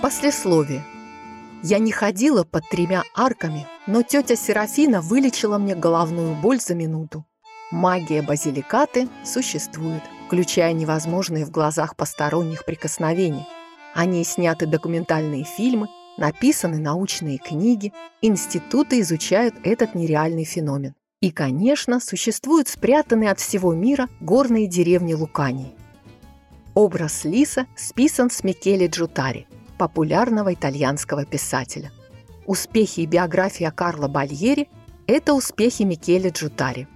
Послесловие. Я не ходила под тремя арками, но тетя Серафина вылечила мне головную боль за минуту. Магия базиликаты существует, включая невозможные в глазах посторонних прикосновения. О ней сняты документальные фильмы, написаны научные книги, институты изучают этот нереальный феномен. И, конечно, существуют спрятанные от всего мира горные деревни Лукании. Образ Лиса списан с Микеле Джутари, популярного итальянского писателя. Успехи и биография Карла Бальери – это успехи Микеле Джутари.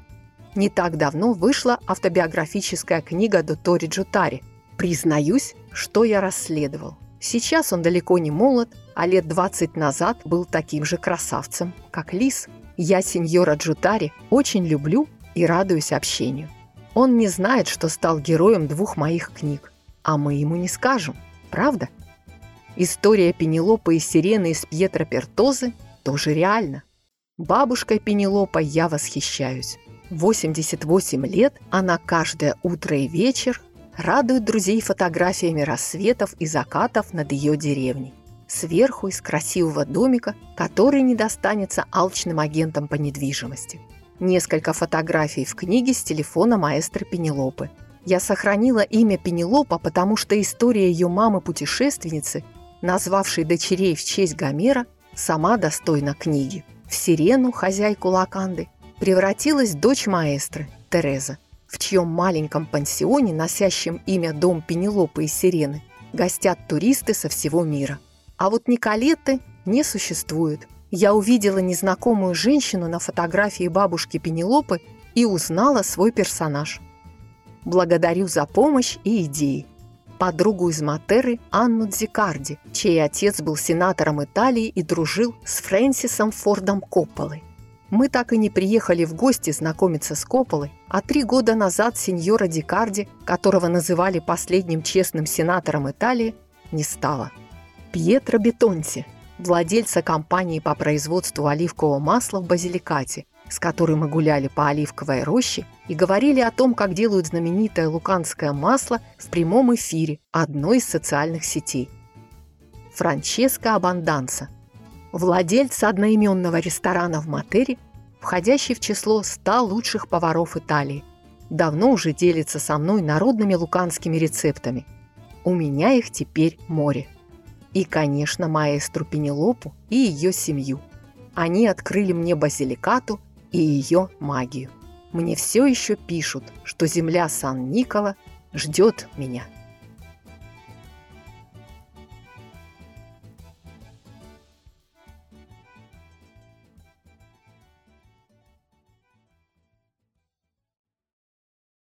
Не так давно вышла автобиографическая книга Дотори Джутари «Признаюсь, что я расследовал». Сейчас он далеко не молод, а лет 20 назад был таким же красавцем, как Лис – я сеньора Джутари очень люблю и радуюсь общению. Он не знает, что стал героем двух моих книг, а мы ему не скажем, правда? История Пенелопы и Сирены из Пьетро Пертозы тоже реальна. Бабушкой Пенелопа я восхищаюсь. 88 лет она каждое утро и вечер радует друзей фотографиями рассветов и закатов над ее деревней сверху из красивого домика, который не достанется алчным агентам по недвижимости. Несколько фотографий в книге с телефона маэстро Пенелопы. Я сохранила имя Пенелопа, потому что история ее мамы-путешественницы, назвавшей дочерей в честь Гомера, сама достойна книги. В Сирену, хозяйку Лаканды, превратилась дочь маэстры, Тереза, в чьем маленьком пансионе, носящем имя Дом Пенелопы и Сирены, гостят туристы со всего мира. А вот Николеты не существует. Я увидела незнакомую женщину на фотографии бабушки Пенелопы и узнала свой персонаж. Благодарю за помощь и идеи. Подругу из Матеры Анну Дзикарди, чей отец был сенатором Италии и дружил с Фрэнсисом Фордом Копполой. Мы так и не приехали в гости знакомиться с Копполой, а три года назад сеньора Дикарди, которого называли последним честным сенатором Италии, не стало. Пьетро Бетонти, владельца компании по производству оливкового масла в Базиликате, с которой мы гуляли по оливковой роще и говорили о том, как делают знаменитое луканское масло в прямом эфире одной из социальных сетей. Франческо Абанданса, владелец одноименного ресторана в Матере, входящий в число 100 лучших поваров Италии, давно уже делится со мной народными луканскими рецептами. У меня их теперь море. И, конечно, маэстру Пенелопу и ее семью. Они открыли мне базиликату и ее магию. Мне все еще пишут, что земля Сан-Никола ждет меня.